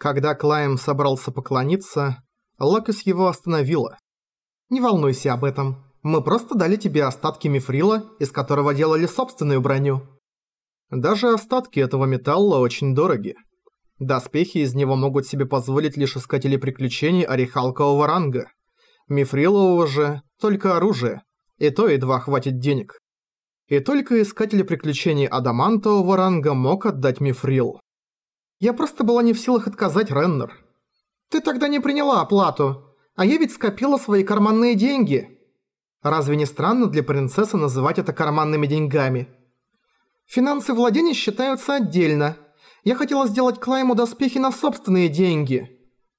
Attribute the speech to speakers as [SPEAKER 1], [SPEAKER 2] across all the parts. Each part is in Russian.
[SPEAKER 1] Когда Клайм собрался поклониться, Лакус его остановила. «Не волнуйся об этом. Мы просто дали тебе остатки мифрила, из которого делали собственную броню». Даже остатки этого металла очень дороги. Доспехи из него могут себе позволить лишь искатели приключений орехалкового ранга. Мифрилового же только оружие, и то едва хватит денег. И только искатели приключений адамантового ранга мог отдать мифрил. Я просто была не в силах отказать Реннер. Ты тогда не приняла оплату, а я ведь скопила свои карманные деньги. Разве не странно для принцессы называть это карманными деньгами? Финансы владения считаются отдельно. Я хотела сделать Клайму доспехи на собственные деньги.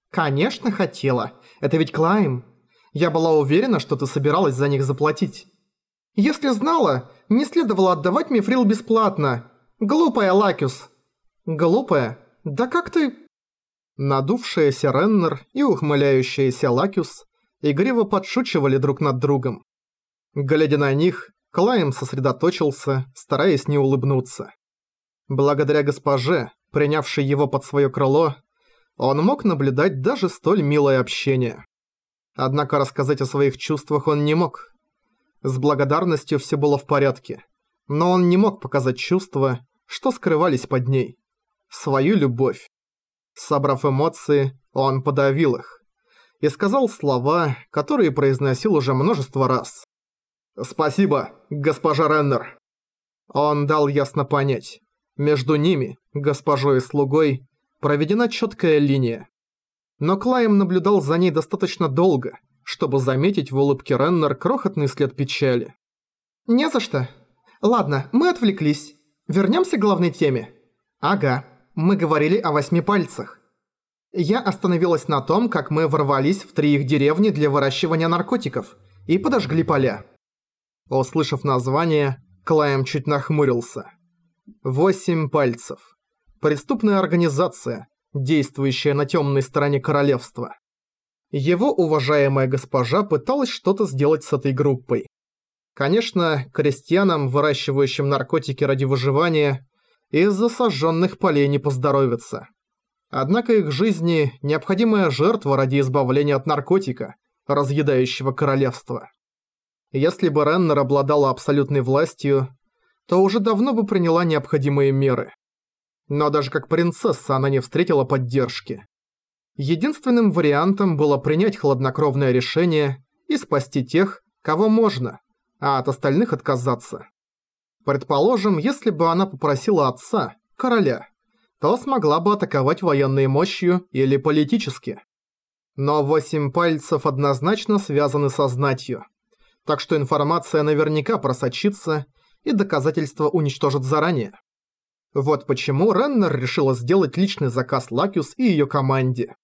[SPEAKER 1] Конечно, хотела. Это ведь Клайм. Я была уверена, что ты собиралась за них заплатить. Если знала, не следовало отдавать Мифрил бесплатно. Глупая Лакюс. Глупая? «Да как ты...» Надувшаяся Реннер и ухмыляющаяся Лакюс игриво подшучивали друг над другом. Глядя на них, Клайм сосредоточился, стараясь не улыбнуться. Благодаря госпоже, принявшей его под свое крыло, он мог наблюдать даже столь милое общение. Однако рассказать о своих чувствах он не мог. С благодарностью все было в порядке, но он не мог показать чувства, что скрывались под ней свою любовь. Собрав эмоции, он подавил их и сказал слова, которые произносил уже множество раз. «Спасибо, госпожа Реннер». Он дал ясно понять, между ними, госпожой и слугой, проведена четкая линия. Но Клайм наблюдал за ней достаточно долго, чтобы заметить в улыбке Реннер крохотный след печали. «Не за что. Ладно, мы отвлеклись. Вернемся к главной теме. Ага, мы говорили о восьми пальцах. Я остановилась на том, как мы ворвались в три их деревни для выращивания наркотиков и подожгли поля. Услышав название, Клайм чуть нахмурился. Восемь пальцев. Преступная организация, действующая на темной стороне королевства. Его уважаемая госпожа пыталась что-то сделать с этой группой. Конечно, крестьянам, выращивающим наркотики ради выживания, из-за сожженных полей не поздоровится. Однако их жизни – необходимая жертва ради избавления от наркотика, разъедающего королевство. Если бы Реннер обладала абсолютной властью, то уже давно бы приняла необходимые меры. Но даже как принцесса она не встретила поддержки. Единственным вариантом было принять хладнокровное решение и спасти тех, кого можно, а от остальных отказаться. Предположим, если бы она попросила отца, короля, то смогла бы атаковать военной мощью или политически. Но восемь пальцев однозначно связаны со знатью. Так что информация наверняка просочится и доказательства уничтожат заранее. Вот почему Реннер решила сделать личный заказ Лакюс и ее команде.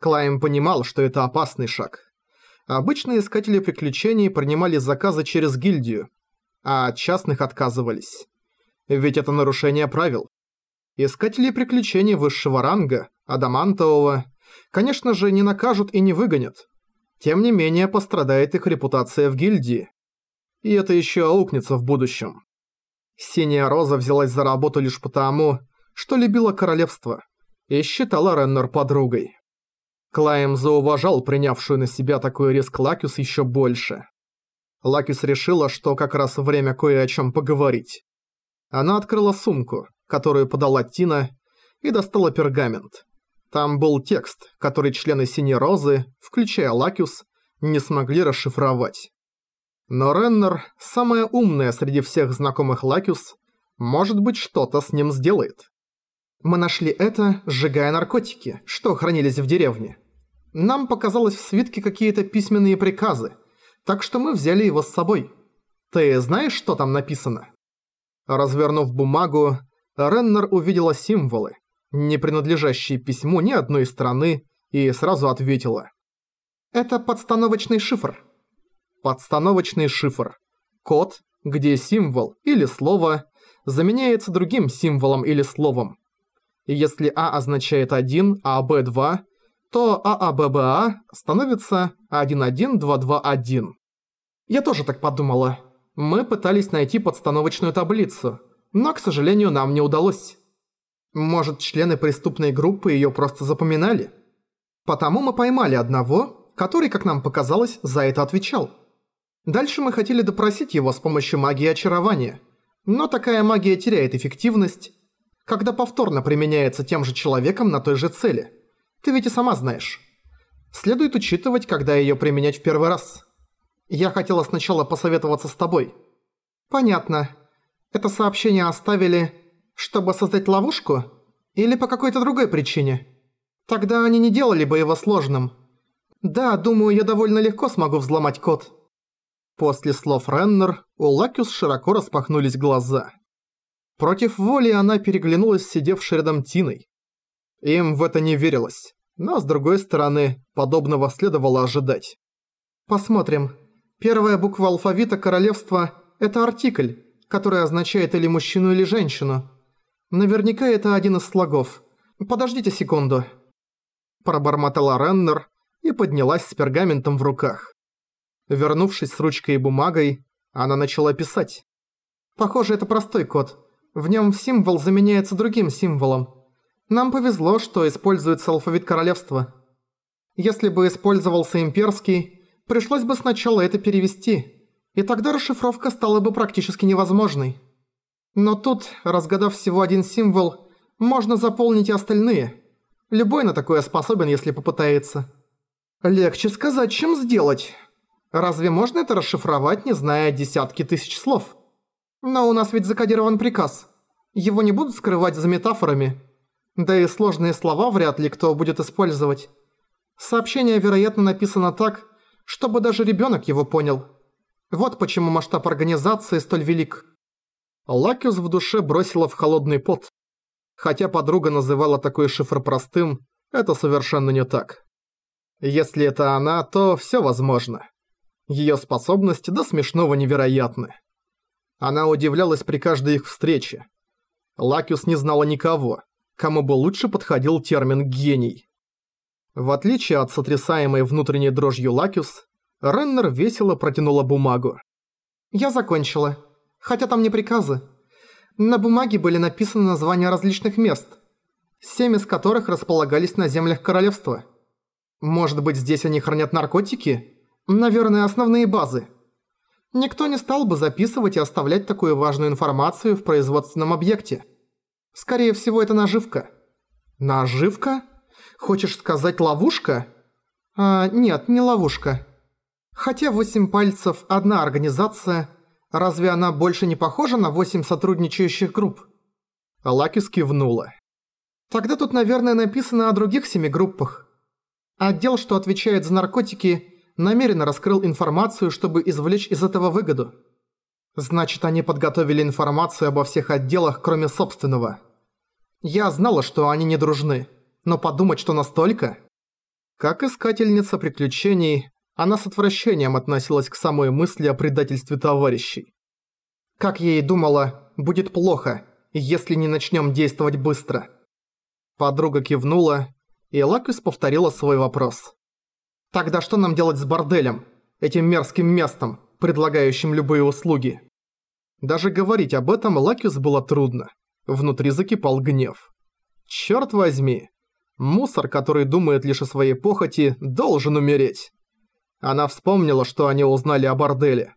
[SPEAKER 1] Клайм понимал, что это опасный шаг. Обычные искатели приключений принимали заказы через гильдию, а от частных отказывались. Ведь это нарушение правил. Искатели приключений высшего ранга, адамантового, конечно же, не накажут и не выгонят. Тем не менее, пострадает их репутация в гильдии. И это еще аукнется в будущем. Синяя Роза взялась за работу лишь потому, что любила королевство и считала Реннер подругой. Клайм зауважал принявшую на себя такой риск Лакюс еще больше. Лакюс решила, что как раз время кое о чем поговорить. Она открыла сумку, которую подала Тина, и достала пергамент. Там был текст, который члены Синей Розы, включая Лакюс, не смогли расшифровать. Но Реннер, самая умная среди всех знакомых Лакюс, может быть что-то с ним сделает. Мы нашли это, сжигая наркотики, что хранились в деревне. Нам показалось в свитке какие-то письменные приказы, так что мы взяли его с собой. Ты знаешь, что там написано?» Развернув бумагу, Реннер увидела символы, не принадлежащие письму ни одной страны, и сразу ответила. «Это подстановочный шифр». Подстановочный шифр. Код, где символ или слово заменяется другим символом или словом. Если А означает 1, а Б 2, то ААББА становится 11221. Я тоже так подумала. Мы пытались найти подстановочную таблицу, но, к сожалению, нам не удалось. Может, члены преступной группы её просто запоминали? Потому мы поймали одного, который, как нам показалось, за это отвечал. Дальше мы хотели допросить его с помощью магии очарования. Но такая магия теряет эффективность, когда повторно применяется тем же человеком на той же цели. Ты ведь и сама знаешь. Следует учитывать, когда её применять в первый раз. Я хотела сначала посоветоваться с тобой. Понятно. Это сообщение оставили, чтобы создать ловушку? Или по какой-то другой причине? Тогда они не делали бы его сложным. Да, думаю, я довольно легко смогу взломать код. После слов Реннер у Лакюс широко распахнулись глаза. Против воли она переглянулась с сидевшей рядом Тиной. Им в это не верилось, но с другой стороны, подобного следовало ожидать. Посмотрим. Первая буква алфавита королевства – это артикль, который означает или мужчину, или женщину. Наверняка это один из слогов. Подождите секунду. Пробормотала Реннер и поднялась с пергаментом в руках. Вернувшись с ручкой и бумагой, она начала писать. Похоже, это простой код. В нем символ заменяется другим символом. Нам повезло, что используется алфавит королевства. Если бы использовался имперский, пришлось бы сначала это перевести, и тогда расшифровка стала бы практически невозможной. Но тут, разгадав всего один символ, можно заполнить и остальные. Любой на такое способен, если попытается. Легче сказать, чем сделать. Разве можно это расшифровать, не зная десятки тысяч слов? Но у нас ведь закодирован приказ. Его не будут скрывать за метафорами. Да и сложные слова вряд ли кто будет использовать. Сообщение, вероятно, написано так, чтобы даже ребенок его понял. Вот почему масштаб организации столь велик. Лакюс в душе бросило в холодный пот. Хотя подруга называла такой шифр простым, это совершенно не так. Если это она, то все возможно. Ее способности до смешного невероятны. Она удивлялась при каждой их встрече. Лакюс не знала никого, кому бы лучше подходил термин «гений». В отличие от сотрясаемой внутренней дрожью Лакиус, Реннер весело протянула бумагу. «Я закончила. Хотя там не приказы. На бумаге были написаны названия различных мест, семь из которых располагались на землях королевства. Может быть, здесь они хранят наркотики? Наверное, основные базы. Никто не стал бы записывать и оставлять такую важную информацию в производственном объекте. Скорее всего, это наживка. Наживка? Хочешь сказать ловушка? А, нет, не ловушка. Хотя восемь пальцев – одна организация, разве она больше не похожа на восемь сотрудничающих групп? Лакис кивнула. Тогда тут, наверное, написано о других семи группах. Отдел, что отвечает за наркотики, намеренно раскрыл информацию, чтобы извлечь из этого выгоду. Значит, они подготовили информацию обо всех отделах, кроме собственного. Я знала, что они не дружны, но подумать, что настолько... Как искательница приключений, она с отвращением относилась к самой мысли о предательстве товарищей. Как и думала, будет плохо, если не начнем действовать быстро. Подруга кивнула и Лаквис повторила свой вопрос. «Тогда что нам делать с борделем? Этим мерзким местом, предлагающим любые услуги?» Даже говорить об этом Лаквис было трудно. Внутри закипал гнев. «Чёрт возьми! Мусор, который думает лишь о своей похоти, должен умереть!» Она вспомнила, что они узнали о борделе.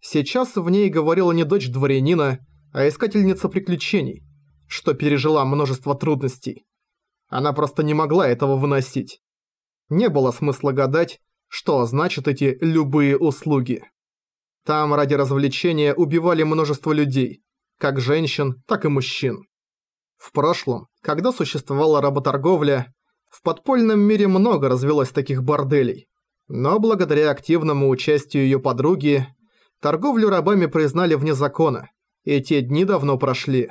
[SPEAKER 1] Сейчас в ней говорила не дочь дворянина, а искательница приключений, что пережила множество трудностей. Она просто не могла этого выносить. Не было смысла гадать, что значат эти «любые услуги». Там ради развлечения убивали множество людей, как женщин, так и мужчин. В прошлом, когда существовала работорговля, в подпольном мире много развелось таких борделей. Но благодаря активному участию ее подруги, торговлю рабами признали вне закона, и те дни давно прошли.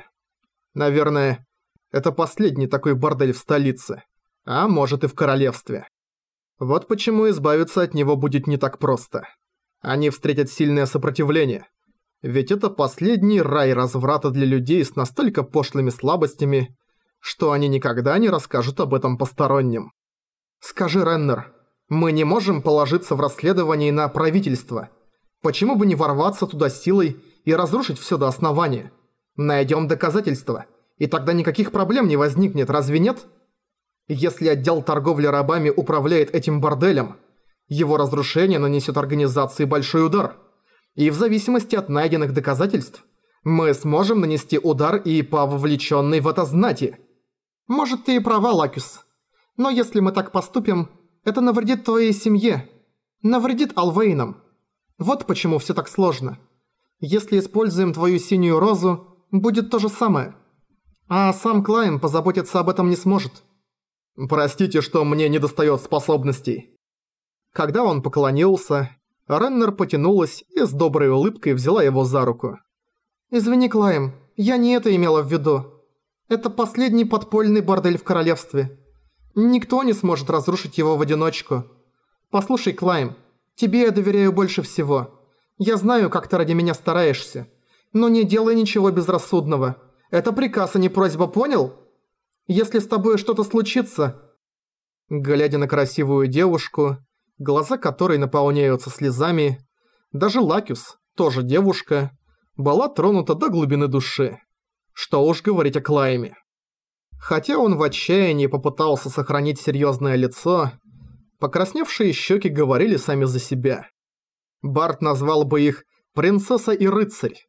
[SPEAKER 1] Наверное, это последний такой бордель в столице. А может и в королевстве. Вот почему избавиться от него будет не так просто. Они встретят сильное сопротивление. Ведь это последний рай разврата для людей с настолько пошлыми слабостями, что они никогда не расскажут об этом посторонним. Скажи, Реннер, мы не можем положиться в расследовании на правительство. Почему бы не ворваться туда силой и разрушить все до основания? Найдем доказательства и тогда никаких проблем не возникнет, разве нет? Если отдел торговли рабами управляет этим борделем, его разрушение нанесет организации большой удар. И в зависимости от найденных доказательств, мы сможем нанести удар и по вовлеченной в это знати. Может, ты и права, Лакюс. Но если мы так поступим, это навредит твоей семье. Навредит Алвейнам. Вот почему все так сложно. Если используем твою синюю розу, будет то же самое. А сам Клайм позаботиться об этом не сможет. Простите, что мне недостает способностей. Когда он поклонился, Реннер потянулась и с доброй улыбкой взяла его за руку. «Извини, Клайм, я не это имела в виду. Это последний подпольный бордель в королевстве. Никто не сможет разрушить его в одиночку. Послушай, Клайм, тебе я доверяю больше всего. Я знаю, как ты ради меня стараешься. Но не делай ничего безрассудного. Это приказ, а не просьба, понял? Если с тобой что-то случится...» Глядя на красивую девушку, глаза которой наполняются слезами, даже Лакюс, тоже девушка, была тронута до глубины души. Что уж говорить о Клайме. Хотя он в отчаянии попытался сохранить серьезное лицо, покрасневшие щеки говорили сами за себя. Барт назвал бы их «принцесса и рыцарь».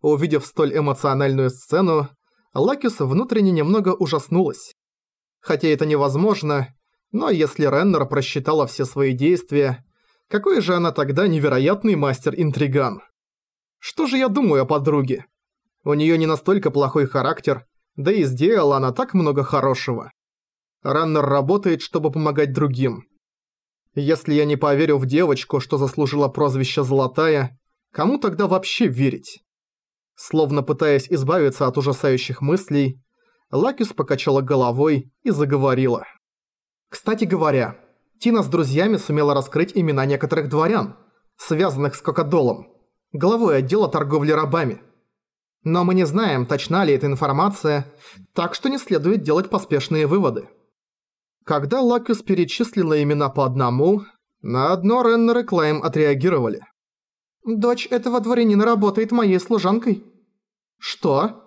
[SPEAKER 1] Увидев столь эмоциональную сцену, Лакис внутренне немного ужаснулась. Хотя это невозможно, но если Реннер просчитала все свои действия, какой же она тогда невероятный мастер-интриган? Что же я думаю о подруге? У неё не настолько плохой характер, да и сделала она так много хорошего. Раннер работает, чтобы помогать другим. Если я не поверю в девочку, что заслужила прозвище «Золотая», кому тогда вообще верить? Словно пытаясь избавиться от ужасающих мыслей, Лакис покачала головой и заговорила. Кстати говоря, Тина с друзьями сумела раскрыть имена некоторых дворян, связанных с Кокодолом, главой отдела торговли рабами. Но мы не знаем, точна ли эта информация, так что не следует делать поспешные выводы. Когда Лакюс перечислила имена по одному, на одно Реннер и Клайм отреагировали. «Дочь этого дворянина работает моей служанкой». «Что?»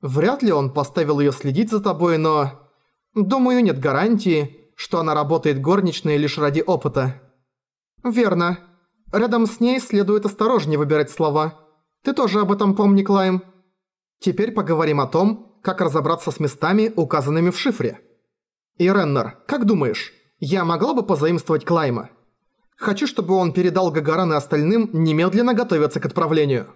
[SPEAKER 1] Вряд ли он поставил её следить за тобой, но... Думаю, нет гарантии, что она работает горничной лишь ради опыта. Верно. Рядом с ней следует осторожнее выбирать слова. Ты тоже об этом помни, Клайм. Теперь поговорим о том, как разобраться с местами, указанными в шифре. И Реннер, как думаешь, я могла бы позаимствовать Клайма? Хочу, чтобы он передал Гагаран и остальным немедленно готовиться к отправлению.